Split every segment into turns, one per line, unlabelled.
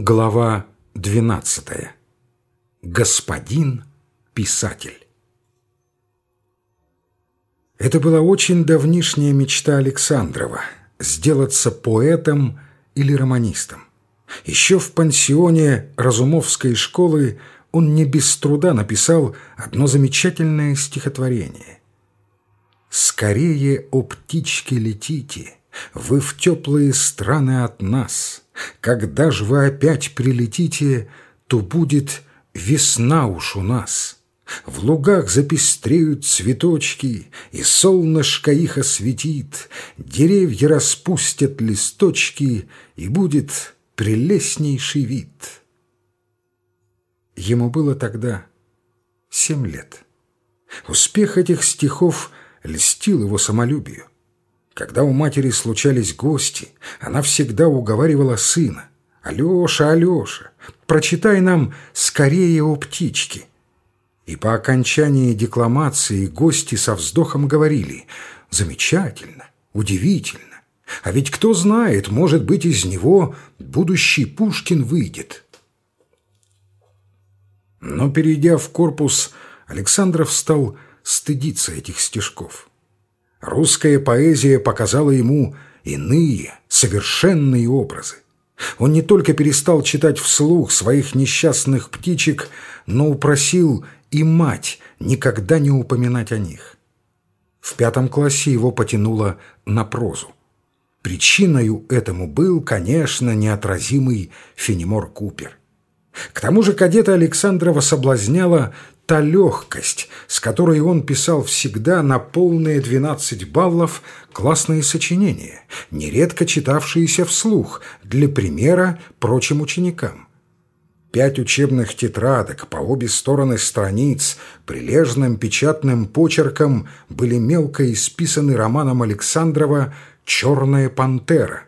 Глава 12. Господин писатель. Это была очень давнишняя мечта Александрова – сделаться поэтом или романистом. Еще в пансионе Разумовской школы он не без труда написал одно замечательное стихотворение. «Скорее, о птички, летите, вы в теплые страны от нас» Когда ж вы опять прилетите, то будет весна уж у нас. В лугах запестреют цветочки, и солнышко их осветит, деревья распустят листочки, и будет прелестнейший вид. Ему было тогда семь лет. Успех этих стихов льстил его самолюбию. Когда у матери случались гости, она всегда уговаривала сына. «Алеша, Алеша, прочитай нам скорее о птичке». И по окончании декламации гости со вздохом говорили «Замечательно, удивительно, а ведь кто знает, может быть, из него будущий Пушкин выйдет». Но, перейдя в корпус, Александров стал стыдиться этих стишков. Русская поэзия показала ему иные, совершенные образы. Он не только перестал читать вслух своих несчастных птичек, но упросил и мать никогда не упоминать о них. В пятом классе его потянуло на прозу. Причиною этому был, конечно, неотразимый Фенемор Купер. К тому же кадета Александрова соблазняла та легкость, с которой он писал всегда на полные 12 баллов классные сочинения, нередко читавшиеся вслух, для примера прочим ученикам. Пять учебных тетрадок по обе стороны страниц прилежным печатным почерком были мелко исписаны романом Александрова «Черная пантера»,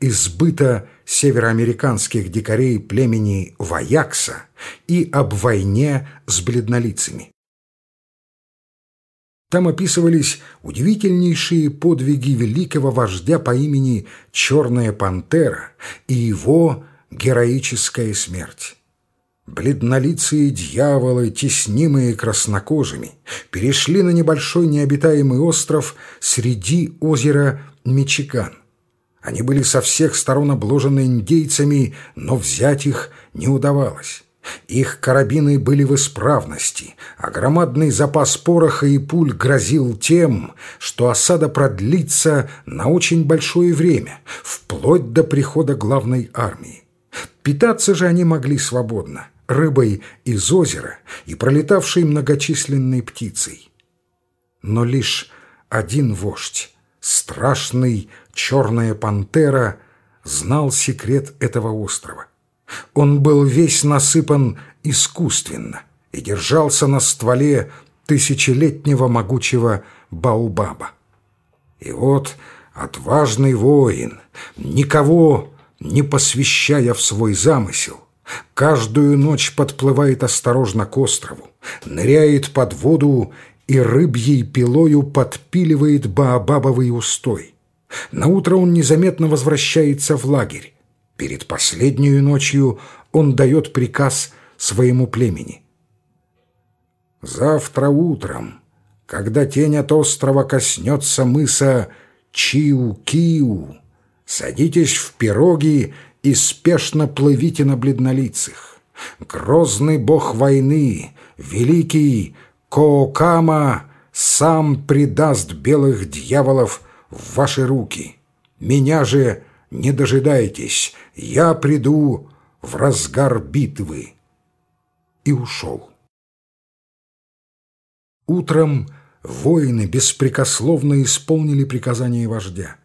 избыта североамериканских дикарей племени Ваякса и об войне с бледнолицами. Там описывались удивительнейшие подвиги великого вождя по имени Черная Пантера и его героическая смерть. Бледнолицые дьяволы, теснимые краснокожими, перешли на небольшой необитаемый остров среди озера Мичиган. Они были со всех сторон обложены индейцами, но взять их не удавалось. Их карабины были в исправности, а громадный запас пороха и пуль грозил тем, что осада продлится на очень большое время, вплоть до прихода главной армии. Питаться же они могли свободно, рыбой из озера и пролетавшей многочисленной птицей. Но лишь один вождь, страшный черная пантера, знал секрет этого острова. Он был весь насыпан искусственно и держался на стволе тысячелетнего могучего Баубаба. И вот отважный воин, никого не посвящая в свой замысел, каждую ночь подплывает осторожно к острову, ныряет под воду и рыбьей пилою подпиливает баобабовый устой. Наутро он незаметно возвращается в лагерь. Перед последнюю ночью он дает приказ своему племени. «Завтра утром, когда тень от острова коснется мыса Чиу-Киу, садитесь в пироги и спешно плывите на бледнолицых. Грозный бог войны, великий Коокама, сам предаст белых дьяволов в ваши руки. Меня же не дожидайтесь, я приду в разгар битвы». И ушел. Утром воины беспрекословно исполнили приказание вождя.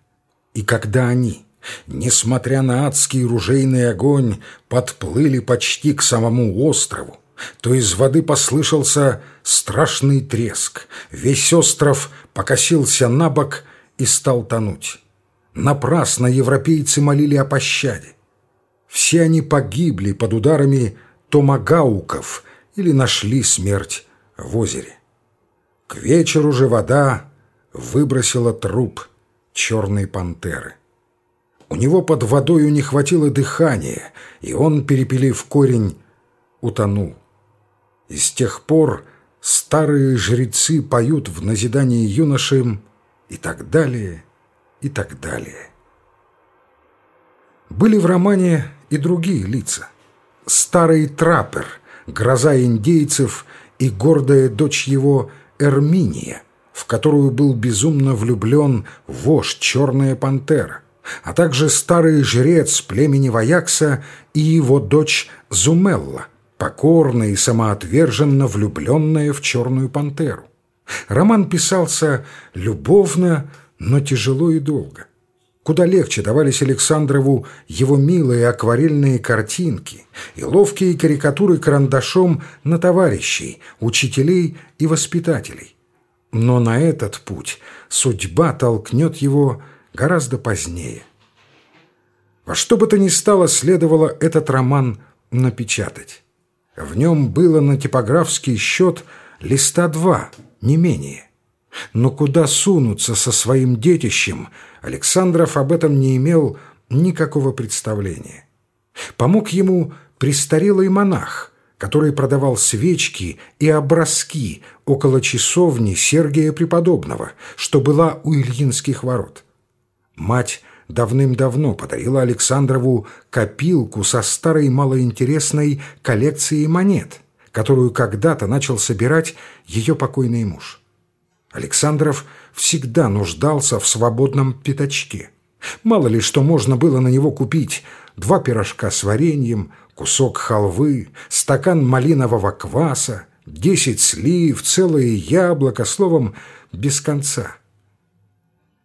И когда они, несмотря на адский ружейный огонь, подплыли почти к самому острову, то из воды послышался страшный треск. Весь остров покосился на бок и стал тонуть. Напрасно европейцы молили о пощаде. Все они погибли под ударами томагауков или нашли смерть в озере. К вечеру же вода выбросила труп черной пантеры. У него под водою не хватило дыхания, и он, перепилив корень, утонул. И с тех пор старые жрецы поют в назидании юношам и так далее, и так далее. Были в романе и другие лица. Старый траппер, гроза индейцев и гордая дочь его Эрминия, в которую был безумно влюблен вождь Черная Пантера, а также старый жрец племени Ваякса и его дочь Зумелла, покорная и самоотверженно влюбленная в Черную Пантеру. Роман писался любовно, но тяжело и долго. Куда легче давались Александрову его милые акварельные картинки и ловкие карикатуры карандашом на товарищей, учителей и воспитателей. Но на этот путь судьба толкнет его гораздо позднее. Во что бы то ни стало, следовало этот роман напечатать. В нем было на типографский счет листа два, не менее. Но куда сунуться со своим детищем, Александров об этом не имел никакого представления. Помог ему престарелый монах, который продавал свечки и образки около часовни Сергия Преподобного, что была у Ильинских ворот. Мать давным-давно подарила Александрову копилку со старой малоинтересной коллекцией монет, которую когда-то начал собирать ее покойный муж. Александров всегда нуждался в свободном пятачке. Мало ли что можно было на него купить. Два пирожка с вареньем, кусок халвы, стакан малинового кваса, десять слив, целое яблоко, словом, без конца.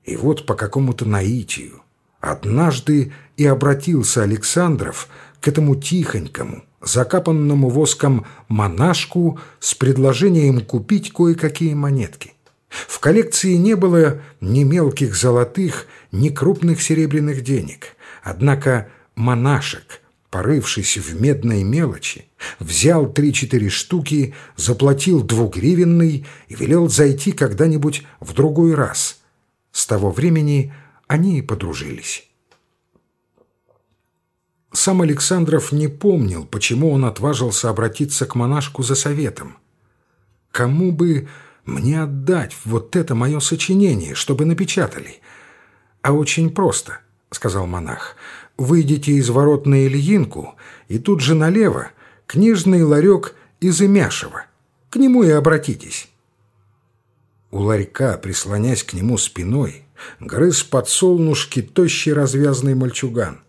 И вот по какому-то наитию однажды и обратился Александров к этому тихонькому, закапанному воском монашку с предложением купить кое-какие монетки. В коллекции не было ни мелких золотых, ни крупных серебряных денег. Однако монашек, порывшись в медной мелочи, взял три-четыре штуки, заплатил двугривенный и велел зайти когда-нибудь в другой раз. С того времени они и подружились. Сам Александров не помнил, почему он отважился обратиться к монашку за советом. Кому бы мне отдать вот это мое сочинение, чтобы напечатали? А очень просто, — сказал монах. Выйдите из ворот на Ильинку, и тут же налево книжный ларек из Имяшева. К нему и обратитесь. У ларька, прислонясь к нему спиной, грыз подсолнушки тощий развязный мальчуган.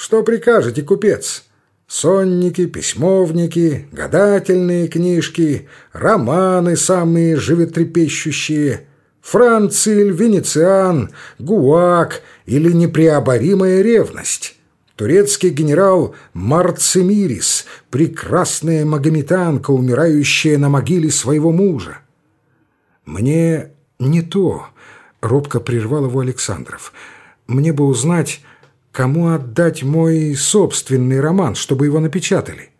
«Что прикажете, купец?» Сонники, письмовники, гадательные книжки, романы самые животрепещущие, Франциль, Венециан, Гуак или непреоборимая ревность. Турецкий генерал Марцемирис, прекрасная магометанка, умирающая на могиле своего мужа. «Мне не то», — робко прервал его Александров. «Мне бы узнать, Кому отдать мой собственный роман, чтобы его напечатали?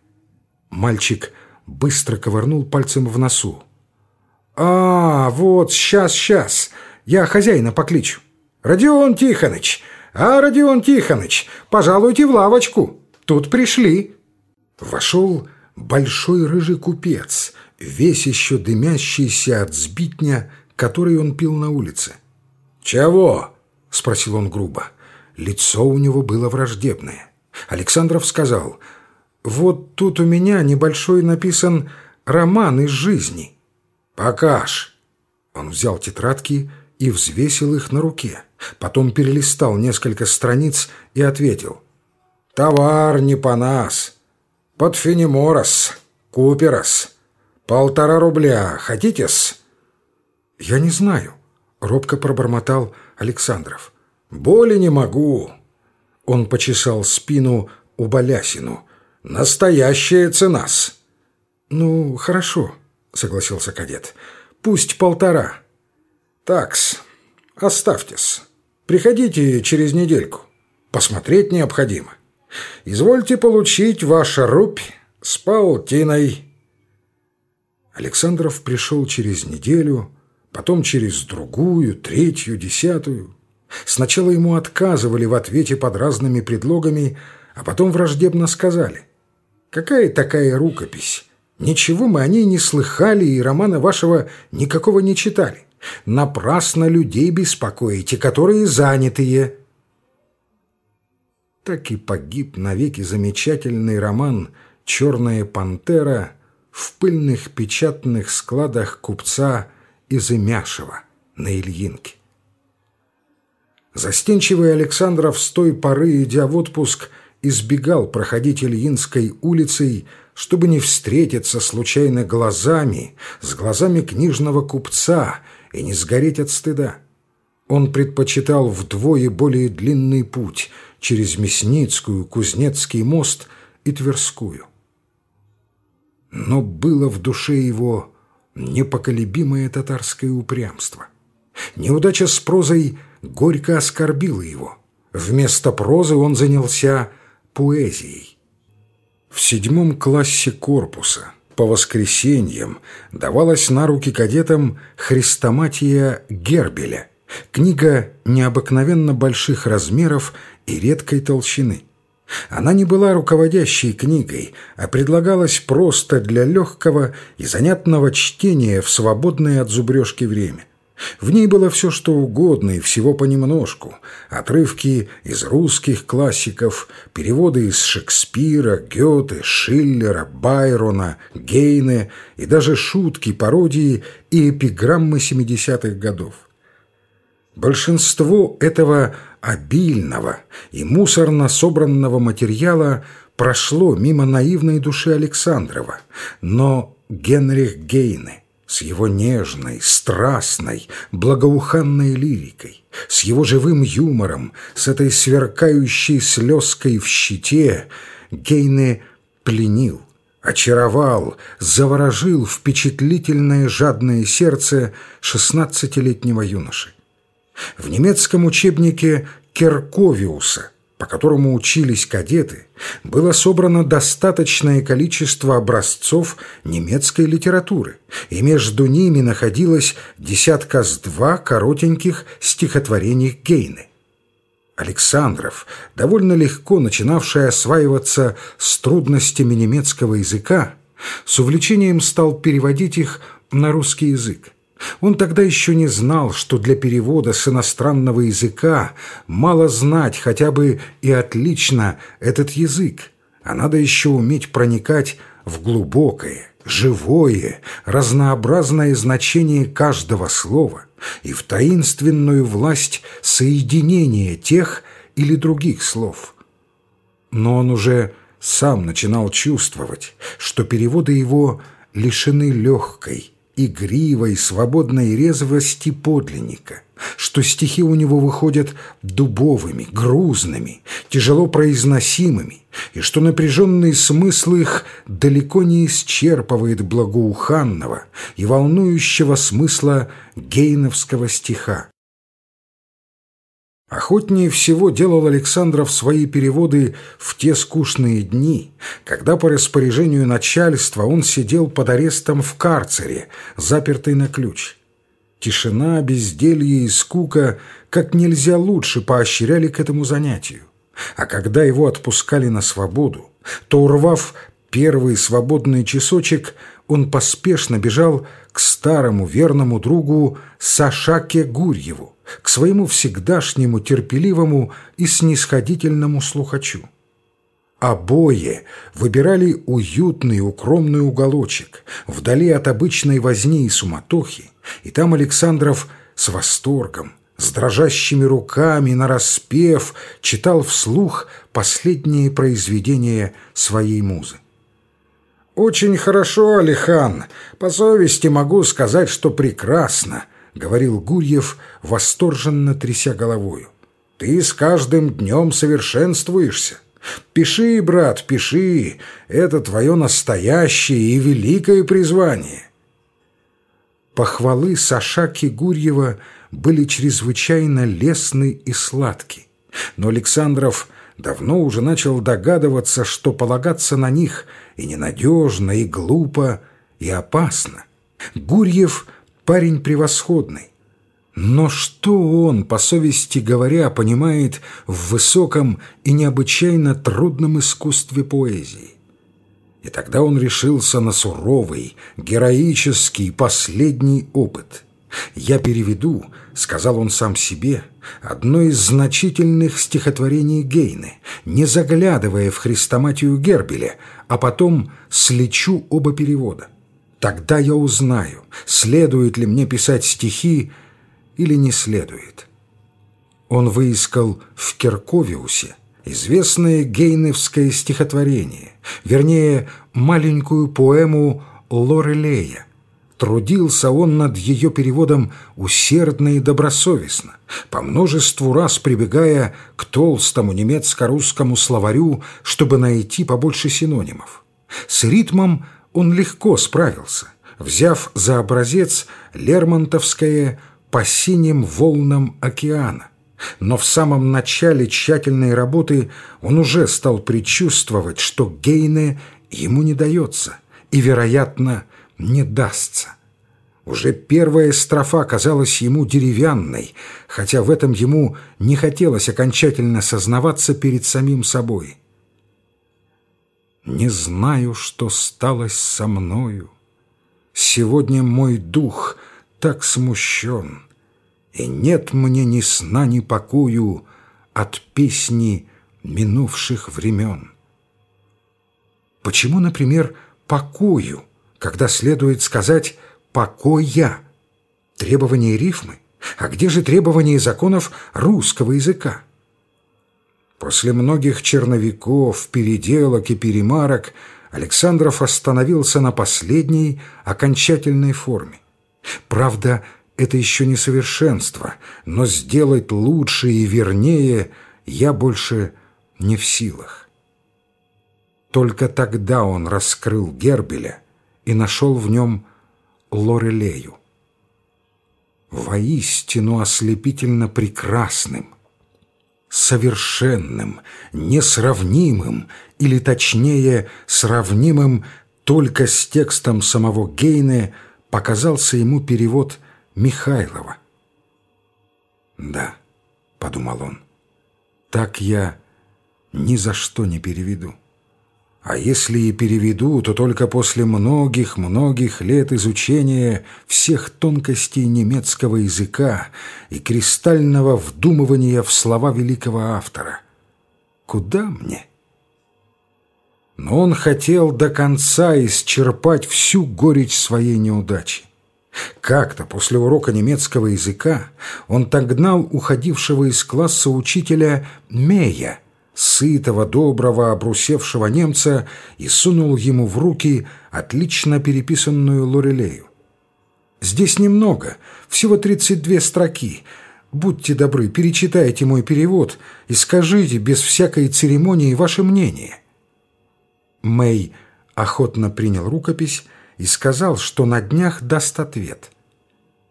Мальчик быстро ковырнул пальцем в носу. «А, вот, сейчас, сейчас. Я хозяина покличу. Родион Тихоныч! А, Родион Тихоныч, пожалуйте в лавочку. Тут пришли». Вошел большой рыжий купец, весь еще дымящийся от сбитня, который он пил на улице. «Чего?» — спросил он грубо. Лицо у него было враждебное. Александров сказал, «Вот тут у меня небольшой написан роман из жизни». «Покаж». Он взял тетрадки и взвесил их на руке. Потом перелистал несколько страниц и ответил. «Товар не по нас. Под Фенеморос, Куперос. Полтора рубля. Хотите-с?» «Я не знаю», — робко пробормотал Александров. «Боли не могу». Он почесал спину у Балясину. «Настоящая цена-с». «Ну, хорошо», — согласился кадет. «Пусть полтора». «Такс, оставьтесь. Приходите через недельку. Посмотреть необходимо. Извольте получить ваша рубь с паутиной». Александров пришел через неделю, потом через другую, третью, десятую. Сначала ему отказывали в ответе под разными предлогами, а потом враждебно сказали. «Какая такая рукопись? Ничего мы о ней не слыхали и романа вашего никакого не читали. Напрасно людей беспокоите, которые занятые». Так и погиб навеки замечательный роман «Черная пантера» в пыльных печатных складах купца Изымяшева на Ильинке. Застенчивый Александров с той поры, идя в отпуск, избегал проходить Ильинской улицей, чтобы не встретиться случайно глазами с глазами книжного купца и не сгореть от стыда. Он предпочитал вдвое более длинный путь через Мясницкую, Кузнецкий мост и Тверскую. Но было в душе его непоколебимое татарское упрямство. Неудача с прозой горько оскорбила его. Вместо прозы он занялся поэзией. В седьмом классе корпуса по воскресеньям давалась на руки кадетам «Хрестоматия Гербеля», книга необыкновенно больших размеров и редкой толщины. Она не была руководящей книгой, а предлагалась просто для легкого и занятного чтения в свободное от зубрежки время. В ней было все, что угодно, и всего понемножку. Отрывки из русских классиков, переводы из Шекспира, Гёте, Шиллера, Байрона, Гейне и даже шутки, пародии и эпиграммы 70-х годов. Большинство этого обильного и мусорно собранного материала прошло мимо наивной души Александрова, но Генрих Гейне с его нежной, страстной, благоуханной лирикой, с его живым юмором, с этой сверкающей слезкой в щите, Гейне пленил, очаровал, заворожил впечатлительное жадное сердце шестнадцатилетнего юноши. В немецком учебнике Керковиуса, по которому учились кадеты, было собрано достаточное количество образцов немецкой литературы, и между ними находилось десятка с два коротеньких стихотворений Гейны. Александров, довольно легко начинавший осваиваться с трудностями немецкого языка, с увлечением стал переводить их на русский язык. Он тогда еще не знал, что для перевода с иностранного языка мало знать хотя бы и отлично этот язык, а надо еще уметь проникать в глубокое, живое, разнообразное значение каждого слова и в таинственную власть соединения тех или других слов. Но он уже сам начинал чувствовать, что переводы его лишены легкой, игривой, свободной резвости подлинника, что стихи у него выходят дубовыми, грузными, тяжело произносимыми, и что напряженный смысл их далеко не исчерпывает благоуханного и волнующего смысла гейновского стиха. Охотнее всего делал Александров свои переводы в те скучные дни, когда по распоряжению начальства он сидел под арестом в карцере, запертый на ключ. Тишина, безделье и скука как нельзя лучше поощряли к этому занятию. А когда его отпускали на свободу, то, урвав первый свободный часочек, он поспешно бежал к старому верному другу Сашаке Гурьеву, к своему всегдашнему терпеливому и снисходительному слухачу. Обои выбирали уютный укромный уголочек, вдали от обычной возни и суматохи, и там Александров с восторгом, с дрожащими руками, нараспев, читал вслух последние произведения своей музы. «Очень хорошо, Алихан. По совести могу сказать, что прекрасно. — говорил Гурьев, восторженно тряся головою. «Ты с каждым днем совершенствуешься. Пиши, брат, пиши, это твое настоящее и великое призвание». Похвалы Сашаки Гурьева были чрезвычайно лестны и сладки, но Александров давно уже начал догадываться, что полагаться на них и ненадежно, и глупо, и опасно. Гурьев — парень превосходный. Но что он, по совести говоря, понимает в высоком и необычайно трудном искусстве поэзии? И тогда он решился на суровый, героический, последний опыт. «Я переведу», — сказал он сам себе, — «одно из значительных стихотворений Гейны, не заглядывая в хрестоматию Гербеля, а потом слечу оба перевода. Тогда я узнаю, следует ли мне писать стихи или не следует». Он выискал в Керковиусе известное гейневское стихотворение, вернее, маленькую поэму Лорелея. Трудился он над ее переводом усердно и добросовестно, по множеству раз прибегая к толстому немецко-русскому словарю, чтобы найти побольше синонимов. С ритмом он легко справился, взяв за образец Лермонтовское «По синим волнам океана», но в самом начале тщательной работы он уже стал предчувствовать, что Гейне ему не дается и, вероятно, не дастся. Уже первая строфа казалась ему деревянной, хотя в этом ему не хотелось окончательно сознаваться перед самим собой. «Не знаю, что сталось со мною. Сегодня мой дух так смущен» и нет мне ни сна, ни покою от песни минувших времен. Почему, например, покою, когда следует сказать «покоя»? Требования рифмы? А где же требования законов русского языка? После многих черновиков, переделок и перемарок Александров остановился на последней окончательной форме. Правда, это еще не совершенство, но сделать лучше и вернее я больше не в силах. Только тогда он раскрыл Гербеля и нашел в нем Лорелею. Воистину ослепительно прекрасным, совершенным, несравнимым, или точнее, сравнимым только с текстом самого Гейне, показался ему перевод Михайлова. «Да», — подумал он, — «так я ни за что не переведу. А если и переведу, то только после многих-многих лет изучения всех тонкостей немецкого языка и кристального вдумывания в слова великого автора. Куда мне?» Но он хотел до конца исчерпать всю горечь своей неудачи. Как-то после урока немецкого языка он так гнал уходившего из класса учителя Мея, сытого, доброго, обрусевшего немца, и сунул ему в руки отлично переписанную Лорелею. «Здесь немного, всего 32 строки. Будьте добры, перечитайте мой перевод и скажите без всякой церемонии ваше мнение». Мэй охотно принял рукопись, и сказал, что на днях даст ответ.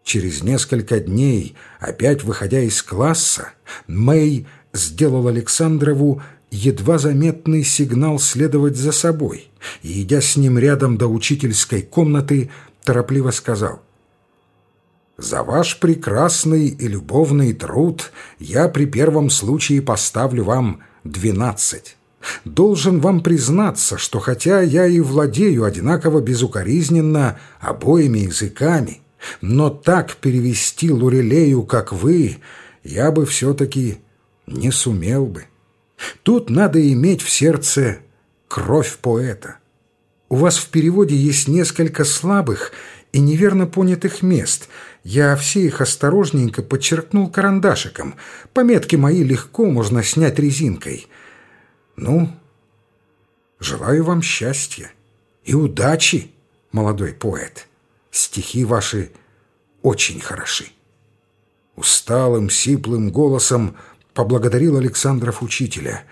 Через несколько дней, опять выходя из класса, Мэй сделал Александрову едва заметный сигнал следовать за собой и, идя с ним рядом до учительской комнаты, торопливо сказал «За ваш прекрасный и любовный труд я при первом случае поставлю вам двенадцать». Должен вам признаться, что хотя я и владею одинаково безукоризненно обоими языками, но так перевести Лурелею, как вы, я бы все-таки не сумел бы. Тут надо иметь в сердце кровь поэта. У вас в переводе есть несколько слабых и неверно понятых мест. Я все их осторожненько подчеркнул карандашиком. Пометки мои легко можно снять резинкой – ну, желаю вам счастья и удачи, молодой поэт. Стихи ваши очень хороши. Усталым, сиплым голосом поблагодарил Александров учителя.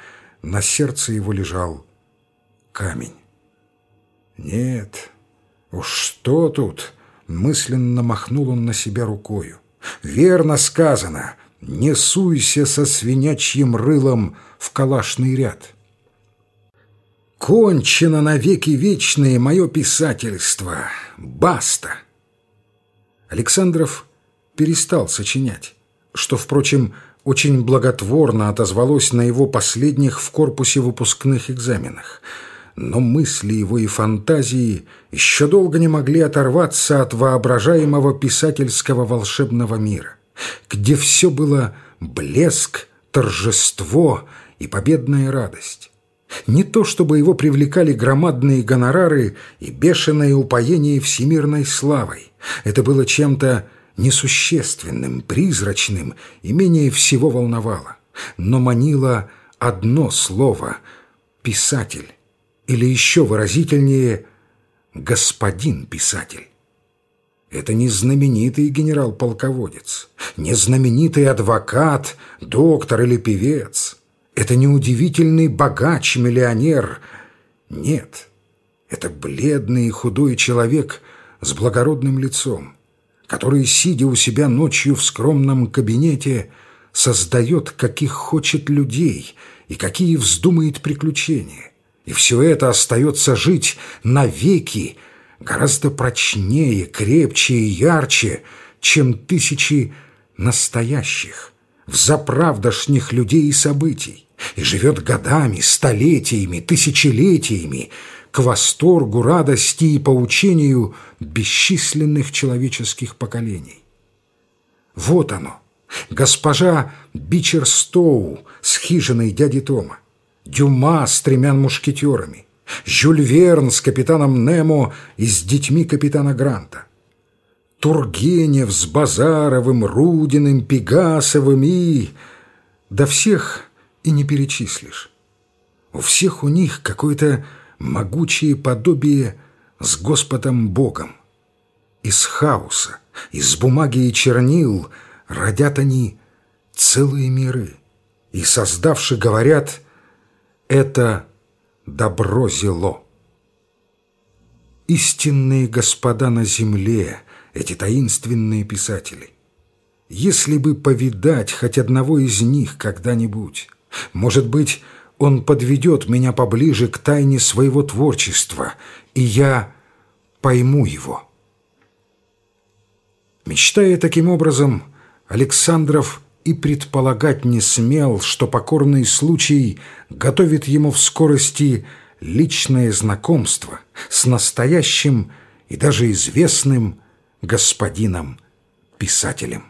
На сердце его лежал камень. Нет, уж что тут, мысленно махнул он на себя рукою. Верно сказано, не суйся со свинячьим рылом в калашный ряд. Кончено навеки вечные мое писательство. Баста. Александров перестал сочинять, что, впрочем, очень благотворно отозвалось на его последних в корпусе выпускных экзаменах. Но мысли его и фантазии еще долго не могли оторваться от воображаемого писательского волшебного мира, где все было блеск, торжество и победная радость. Не то чтобы его привлекали громадные гонорары и бешеное упоение всемирной славой. Это было чем-то несущественным, призрачным и менее всего волновало. Но манило одно слово — «писатель» или еще выразительнее «господин писатель». Это не знаменитый генерал-полководец, не знаменитый адвокат, доктор или певец. Это не удивительный богач-миллионер. Нет, это бледный и худой человек с благородным лицом, который, сидя у себя ночью в скромном кабинете, создает, каких хочет людей и какие вздумает приключения. И все это остается жить навеки, гораздо прочнее, крепче и ярче, чем тысячи настоящих, взаправдошних людей и событий, и живет годами, столетиями, тысячелетиями, к восторгу, радости и поучению бесчисленных человеческих поколений. Вот оно, госпожа Бичерстоу с хижиной дяди Тома, Дюма с тремя мушкетерами, Жюль Верн с капитаном Немо и с детьми капитана Гранта, Тургенев с Базаровым, Рудиным, Пегасовым и... Да всех и не перечислишь. У всех у них какое-то могучее подобие с Господом Богом. Из хаоса, из бумаги и чернил родят они целые миры. И создавши говорят, это добро зело. Истинные господа на земле, эти таинственные писатели. Если бы повидать хоть одного из них когда-нибудь, может быть, он подведет меня поближе к тайне своего творчества, и я пойму его. Мечтая таким образом, Александров и предполагать не смел, что покорный случай готовит ему в скорости личное знакомство с настоящим и даже известным господином-писателем.